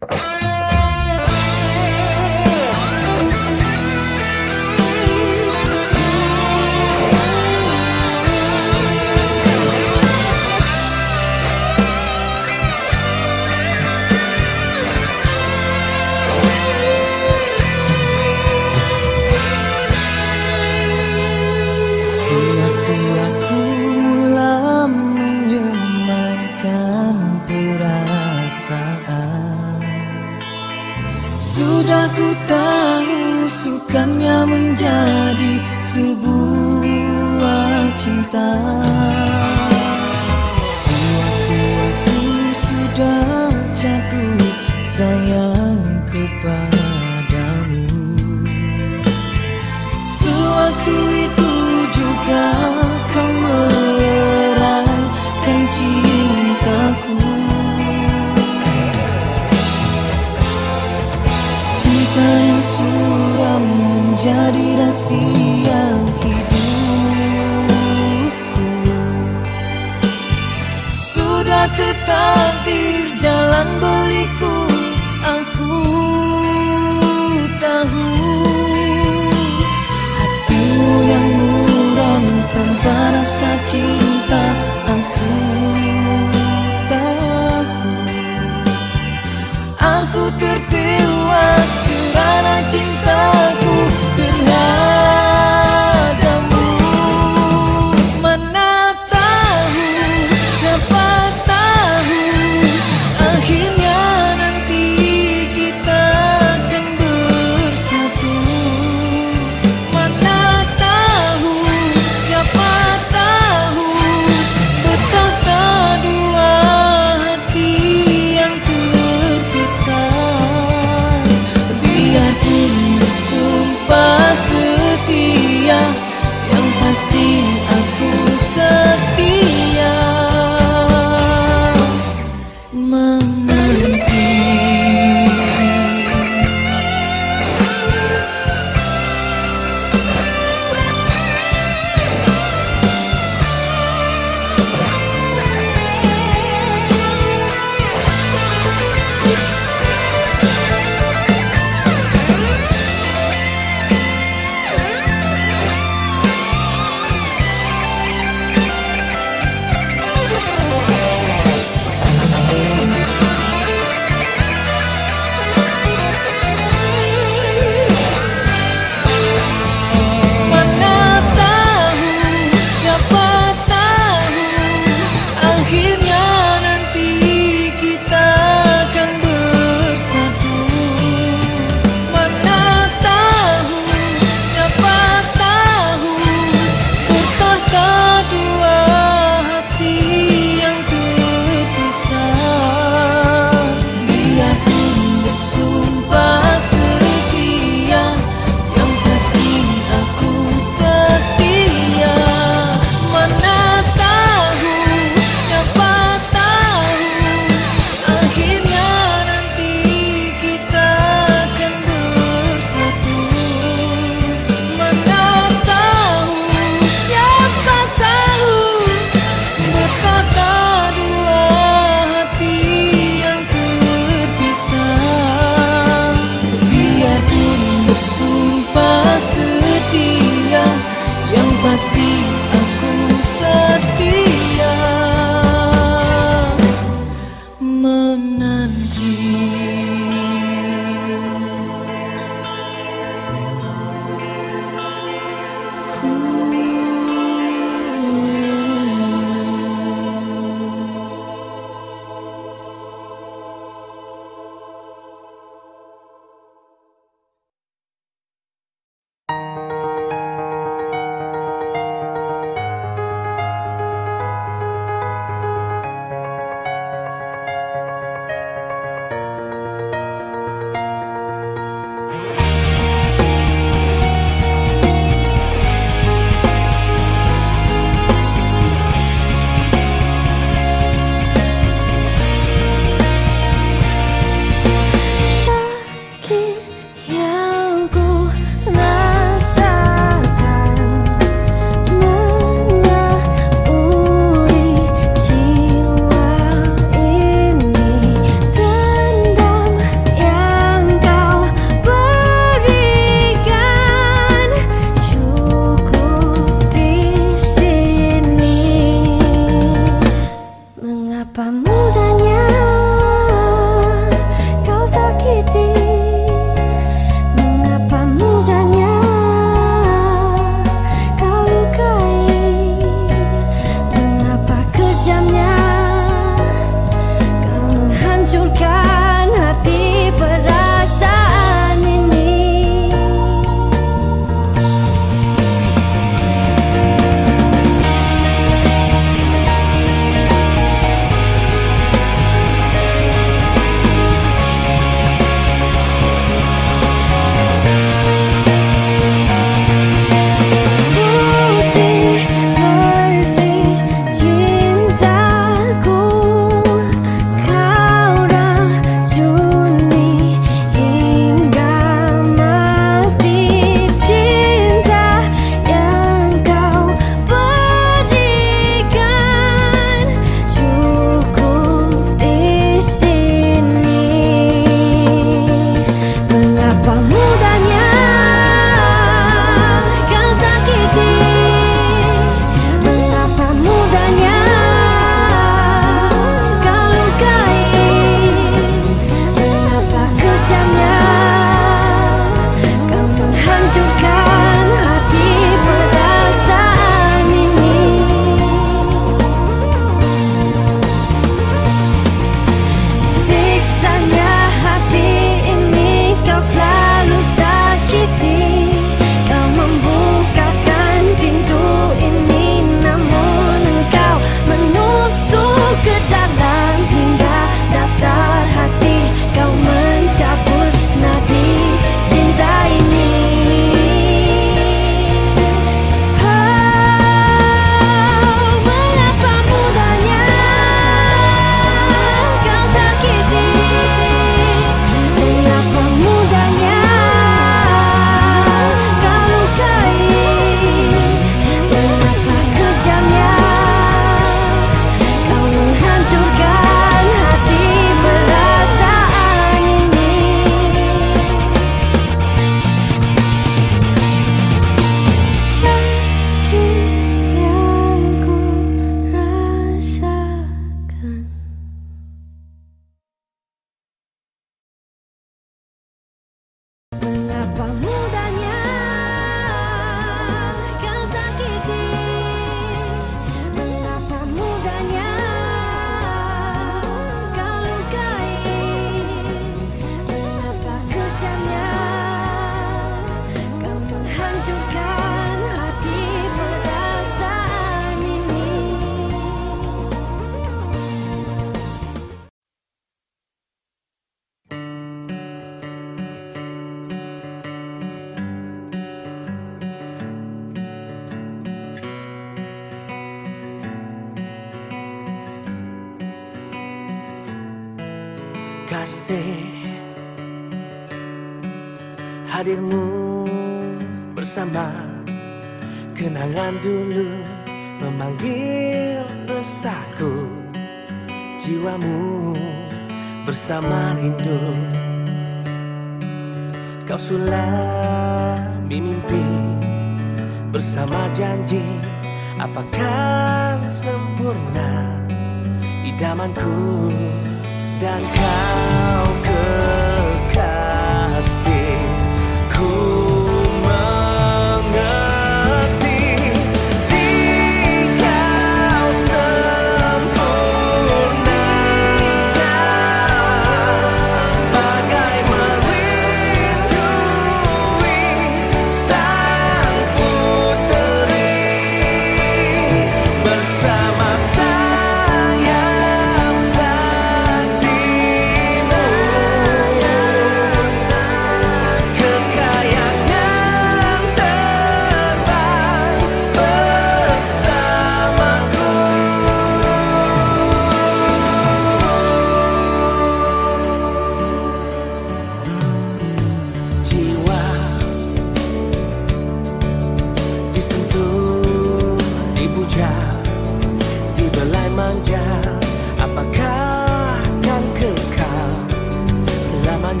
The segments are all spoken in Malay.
you 回答 takdir jalan beliku aku tahu. Hatimu yang muram tanpa rasa cinta aku tahu. Aku tertewas kerana cintaku.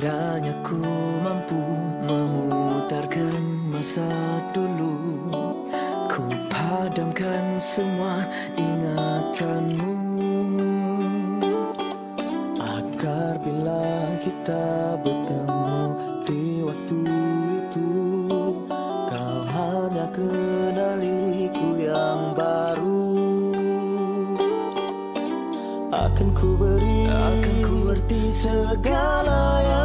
Kiranya ku mampu memutarkan masa dulu. Ku padamkan semua ingatanmu. Agar bila kita bertemu di waktu itu Kau hanya kenali ku yang baru. Akan ku beri Akan ku erti segala yang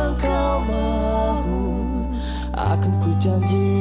相机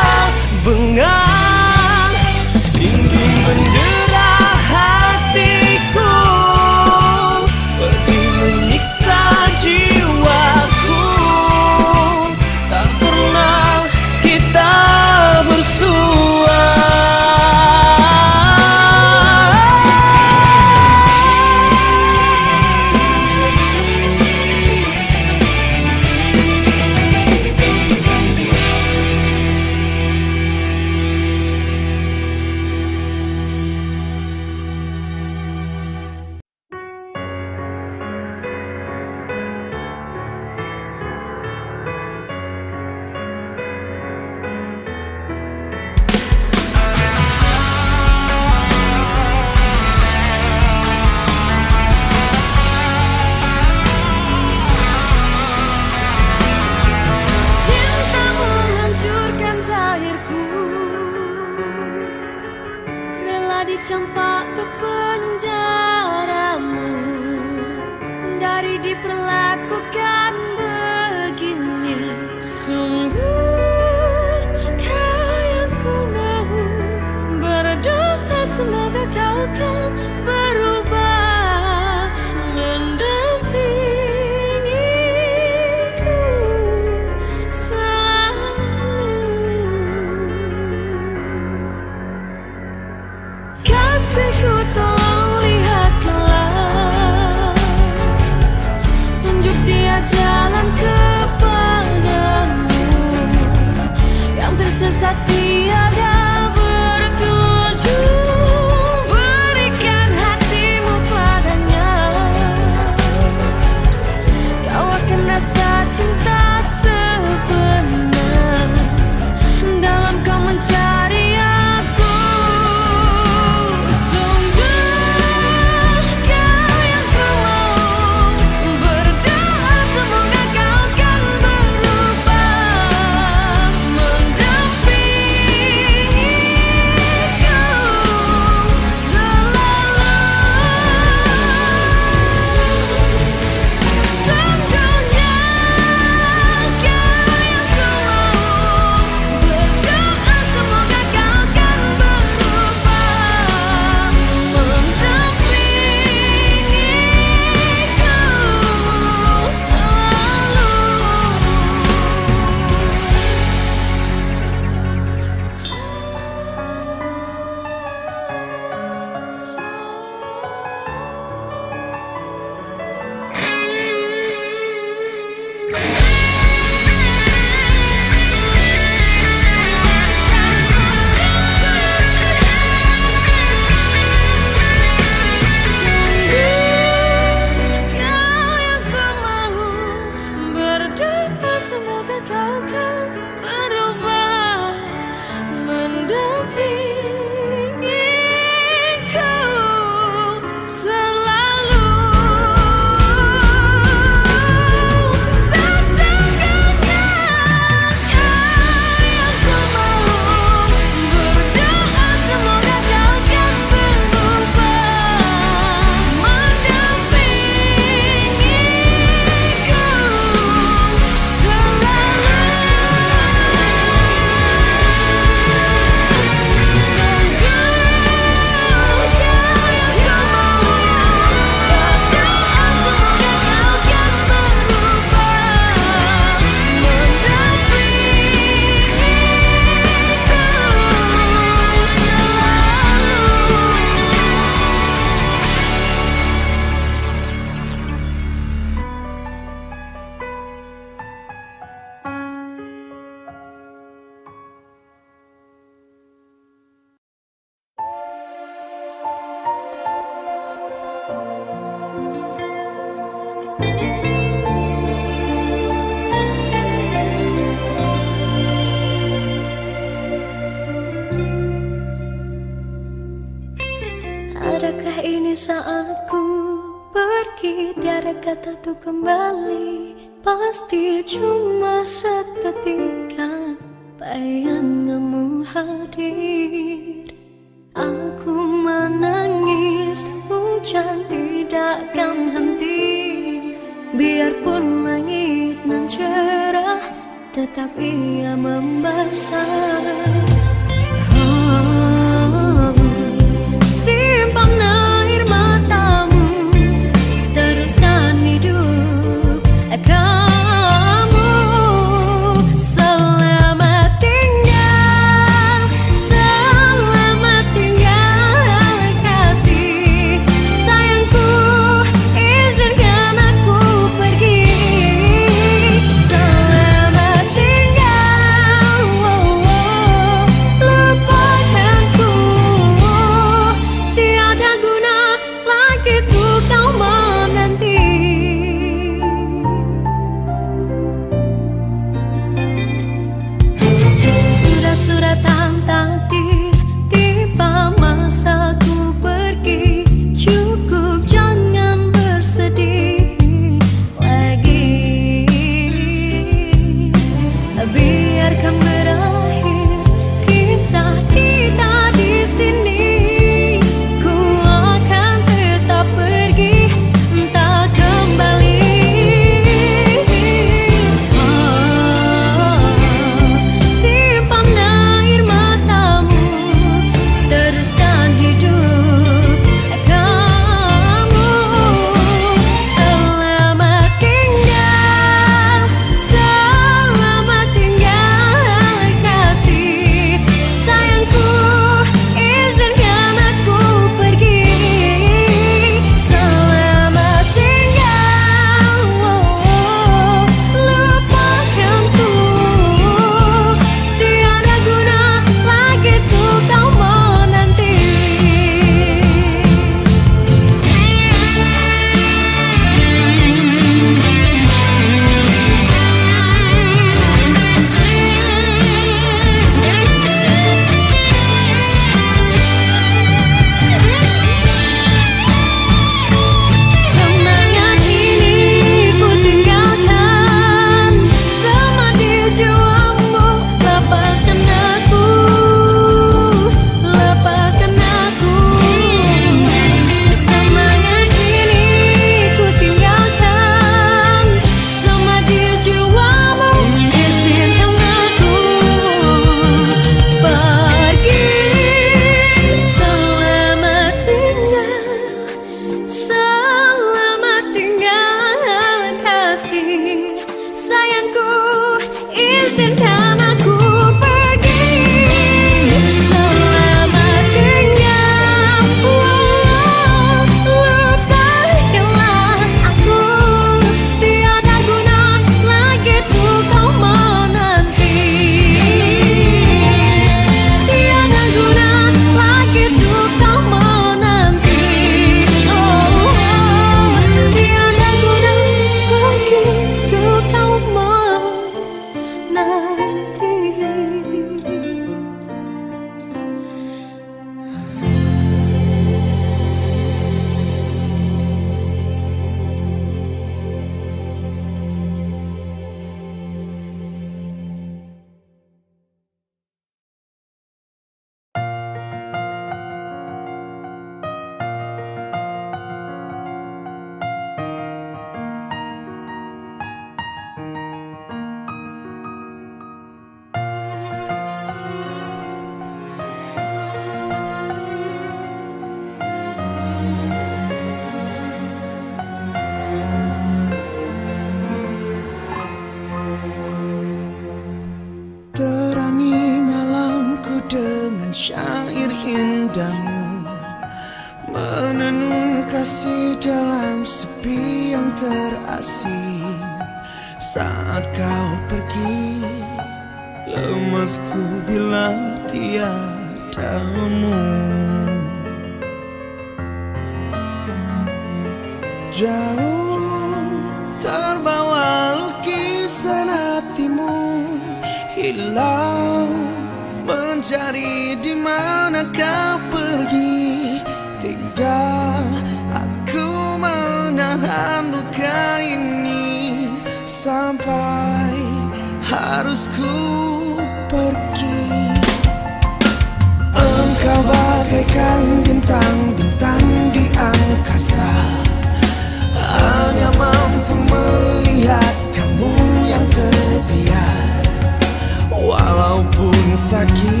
aqui.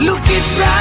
Look inside.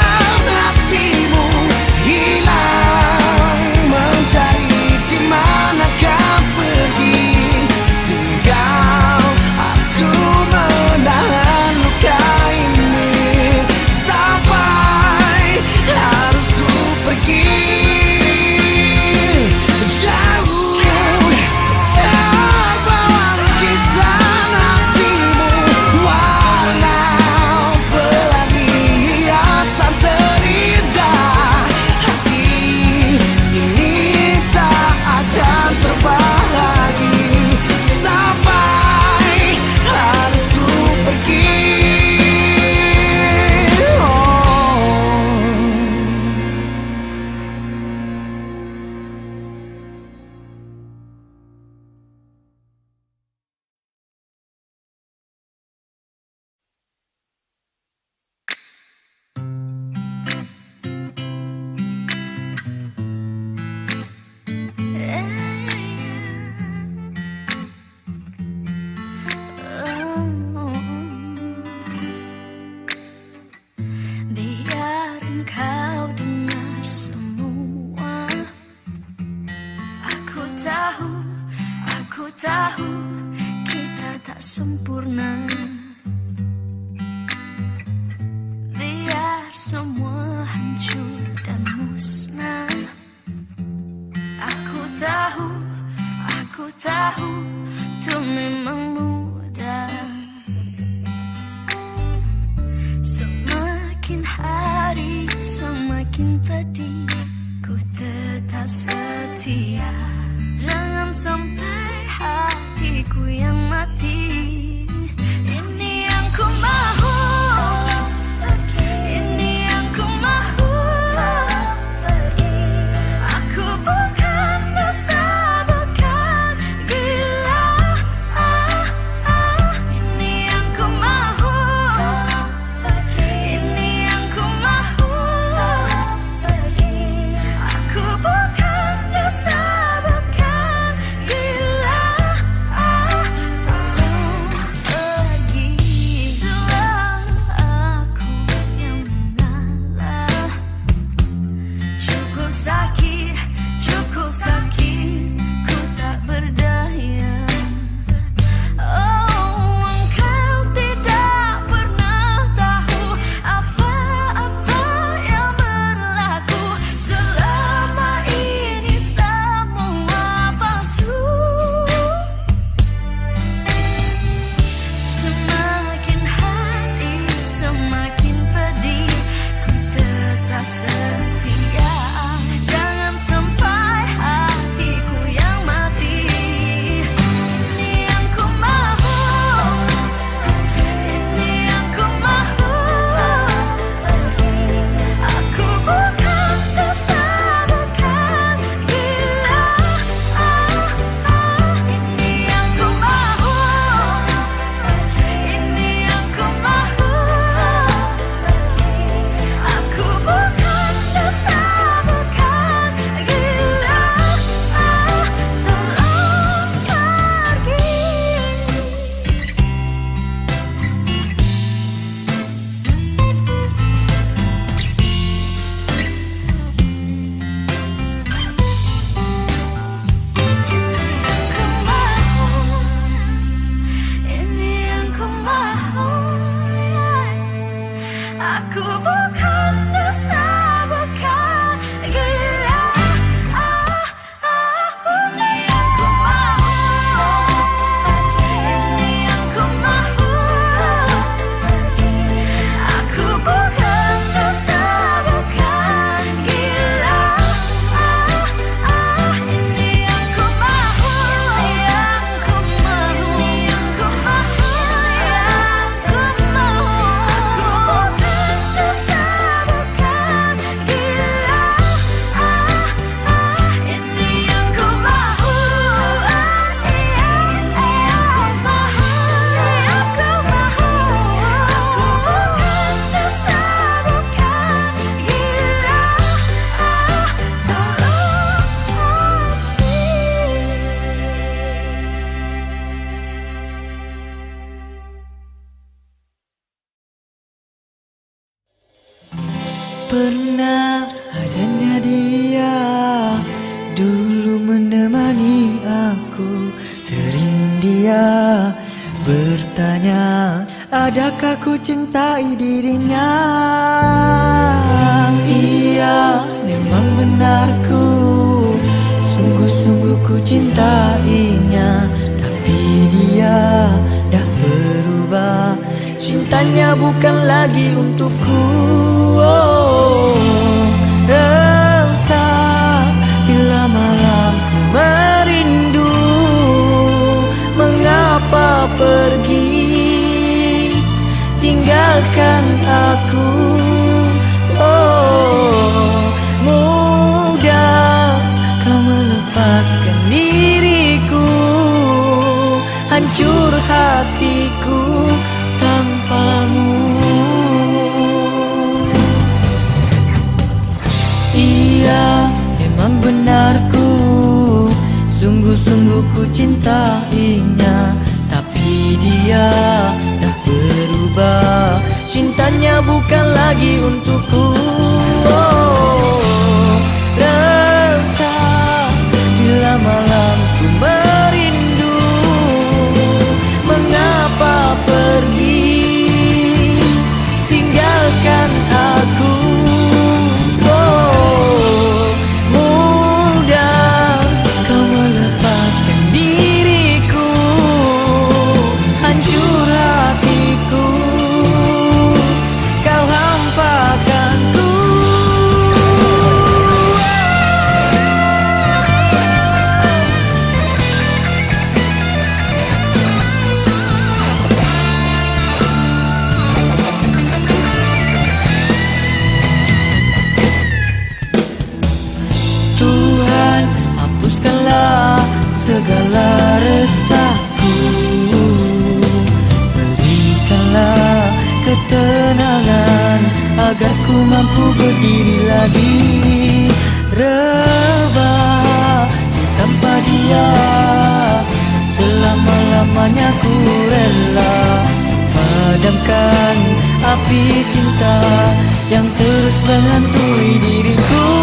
Api cinta yang terus menghantui diriku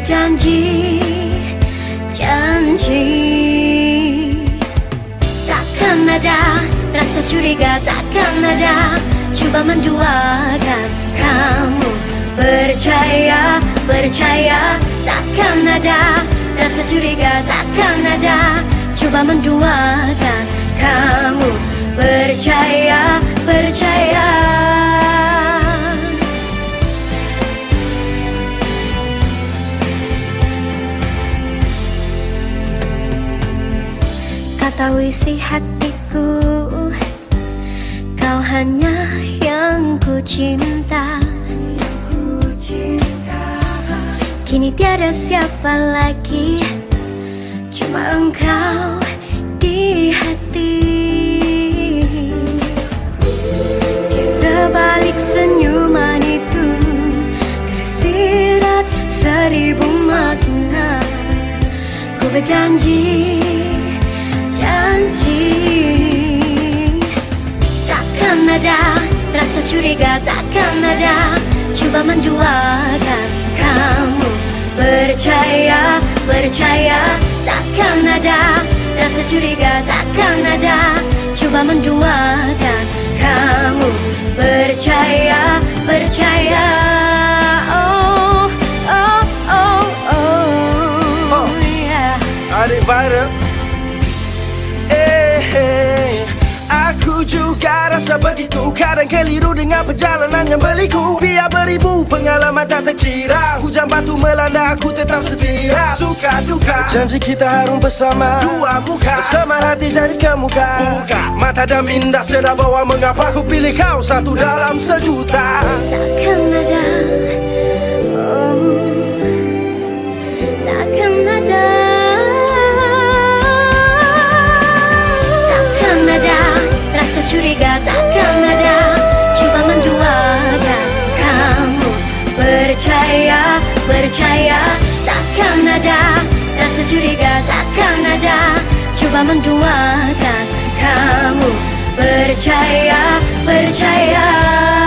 berjanji janji. Takkan ada rasa curiga Takkan ada cuba menduakan kamu. Percaya, percaya Takkan ada rasa curiga Takkan ada cuba menduakan kamu. Percaya, percaya tahu isi hatiku. Kau hanya yang ku cinta. Kini tiada siapa lagi. Cuma engkau di hati. Di sebalik senyuman itu Tersirat seribu makna. Ku berjanji janji Takkan ada rasa curiga Takkan ada cuba menduakan kamu Percaya, percaya Takkan ada rasa curiga Takkan ada cuba menduakan kamu Percaya, percaya Oh, oh, oh, oh, Oh. yeah. Adik viral juga rasa begitu. Kadang keliru dengan perjalanan yang berliku. Biar beribu pengalaman tak terkira. Hujan batu melanda aku tetap setia. Suka duka. Janji kita harum bersama. Dua muka. Semar hati jadi kemuka. Buka. Mata dan minda sedar bawa Mengapa aku pilih kau Satu dalam sejuta. Takkan ada curiga Takkan ada. Cuba menduakan kamu. Percaya, percaya Takkan ada. Rasa curiga Takkan ada. Cuba menduakan kamu. Percaya, percaya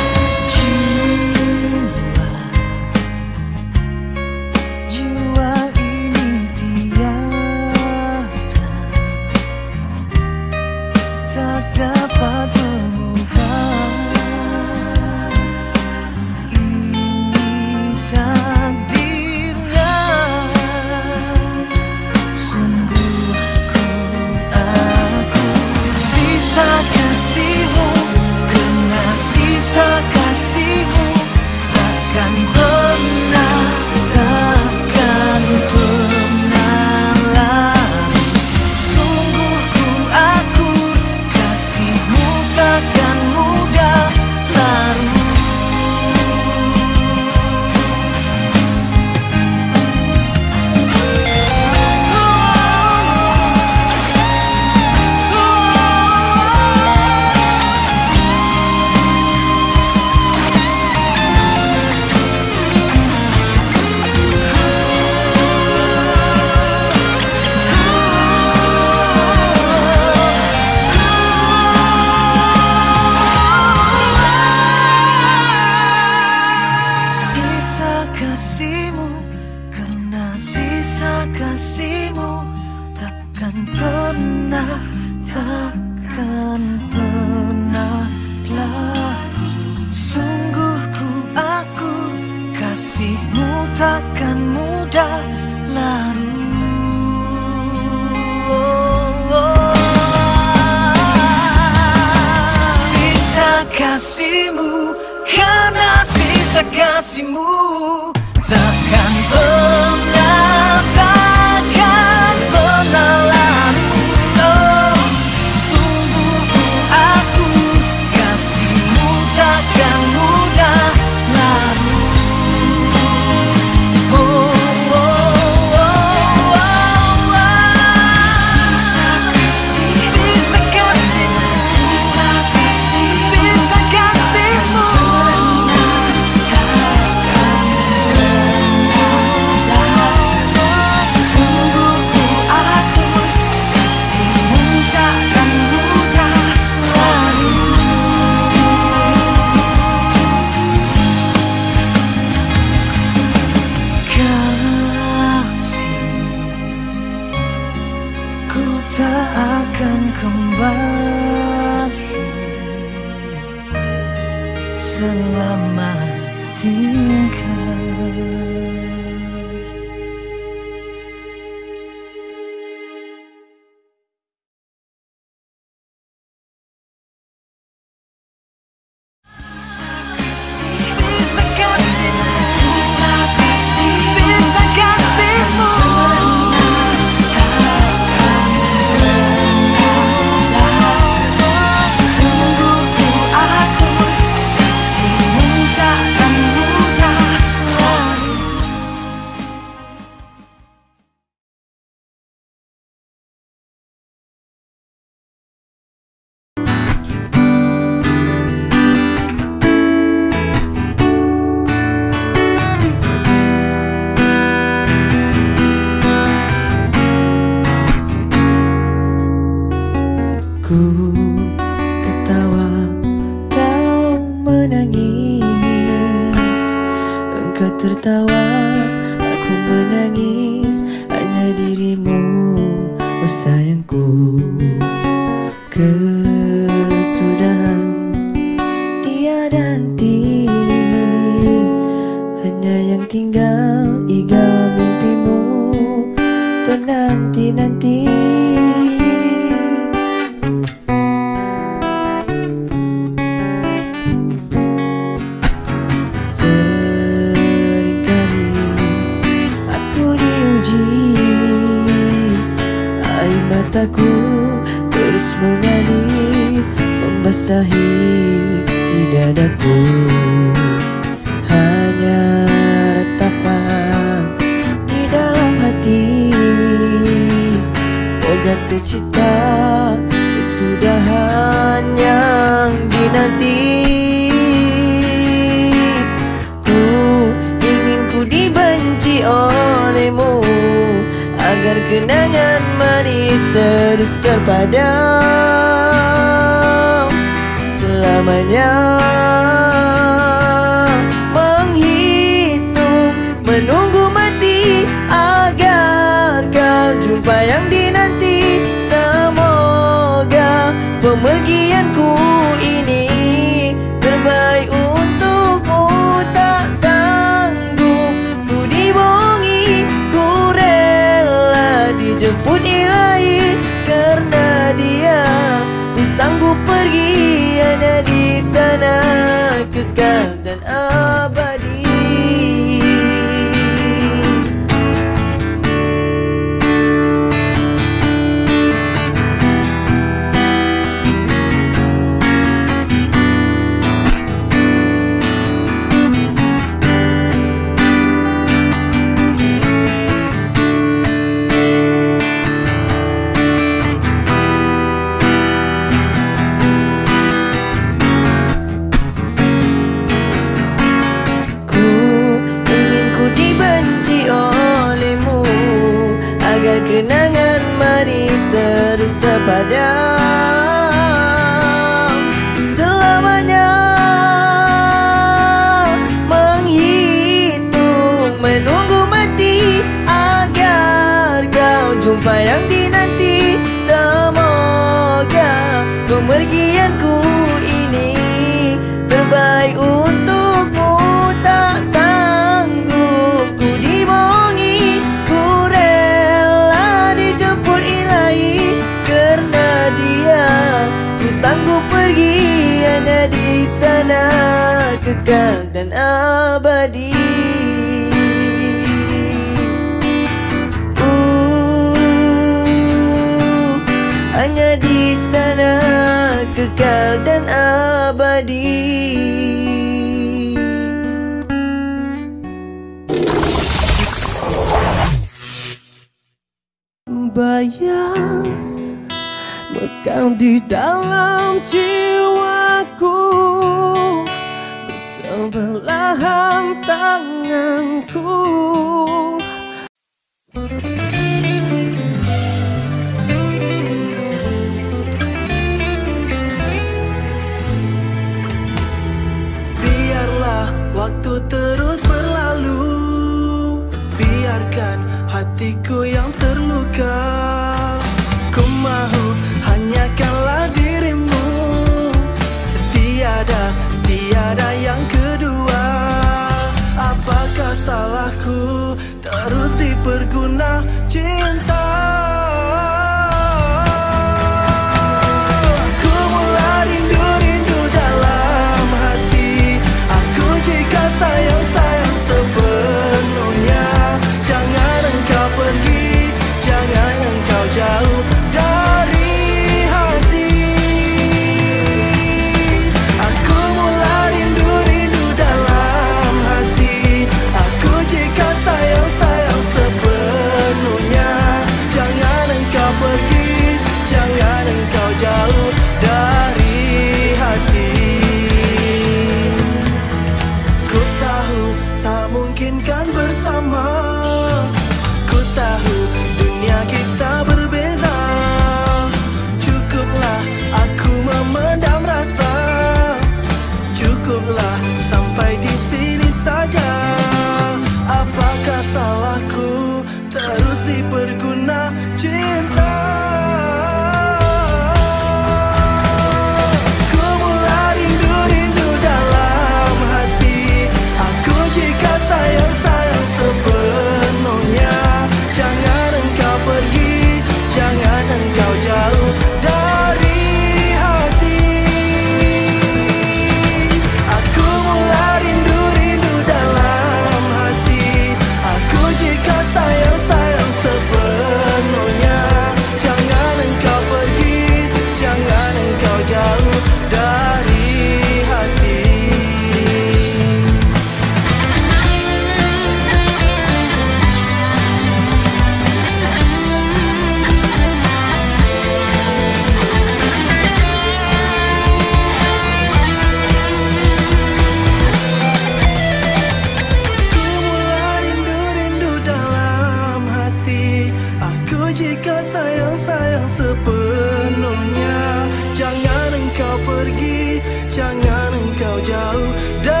know. Don't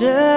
wonder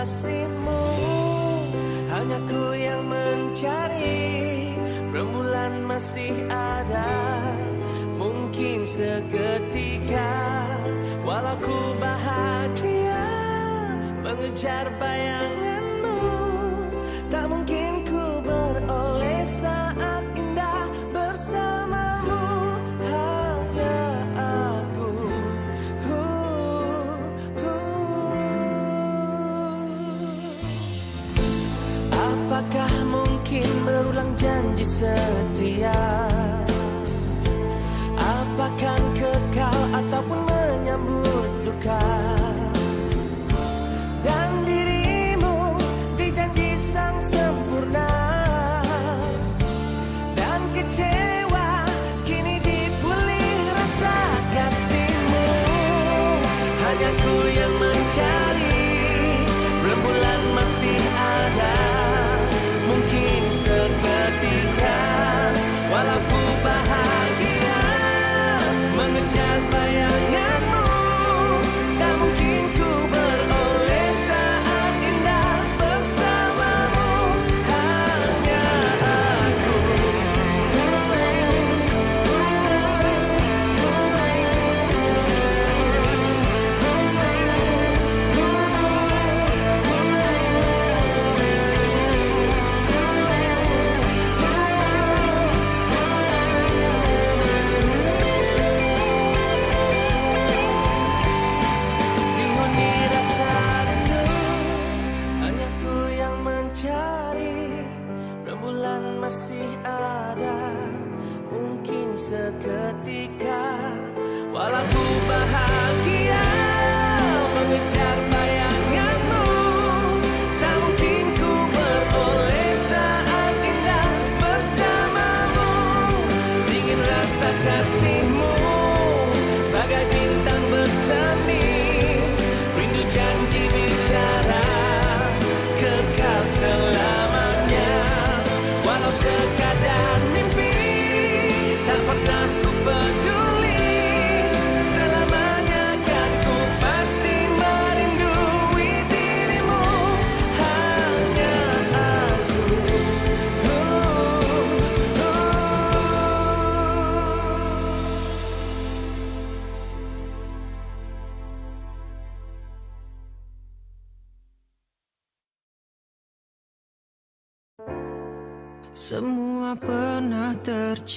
kasihmu. Hanya ku yang mencari. Rembulan masih ada. Mungkin seketika Walau ku bahagia Mengejar bayang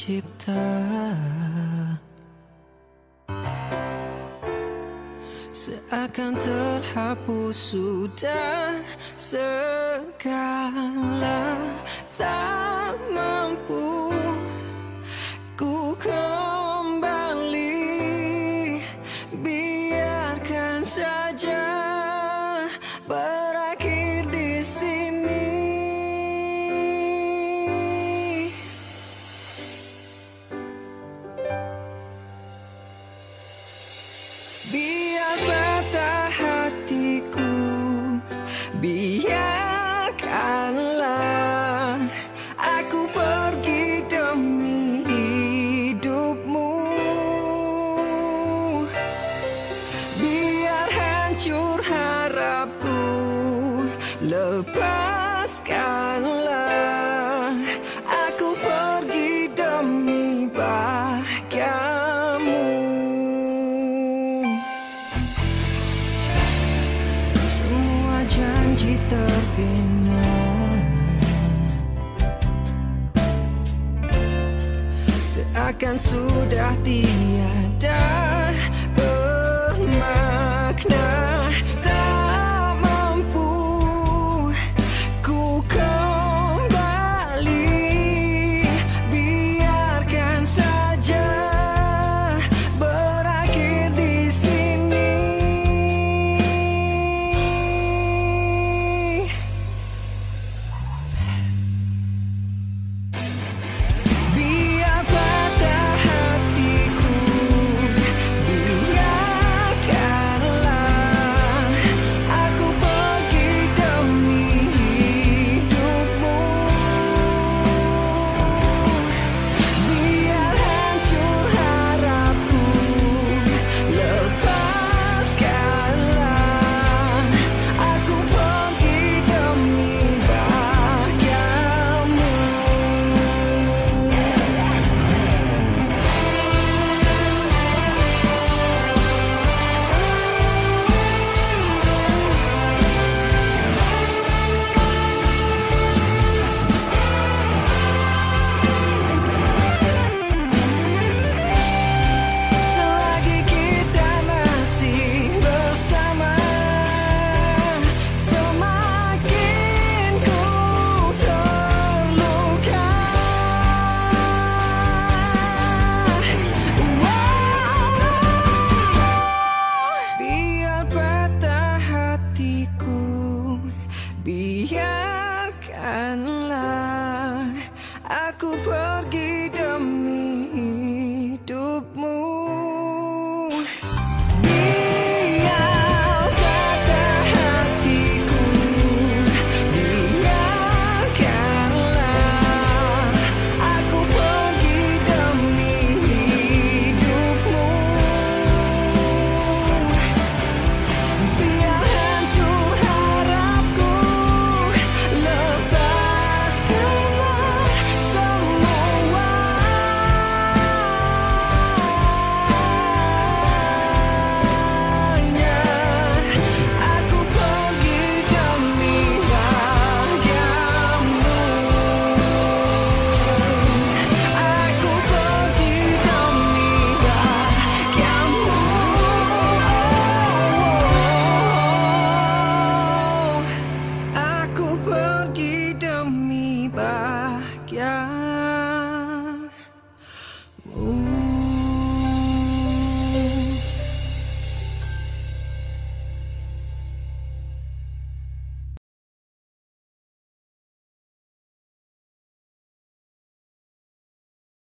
cipta Seakan terhapus sudah segala Tak mampu ku kau kan sudah tiada.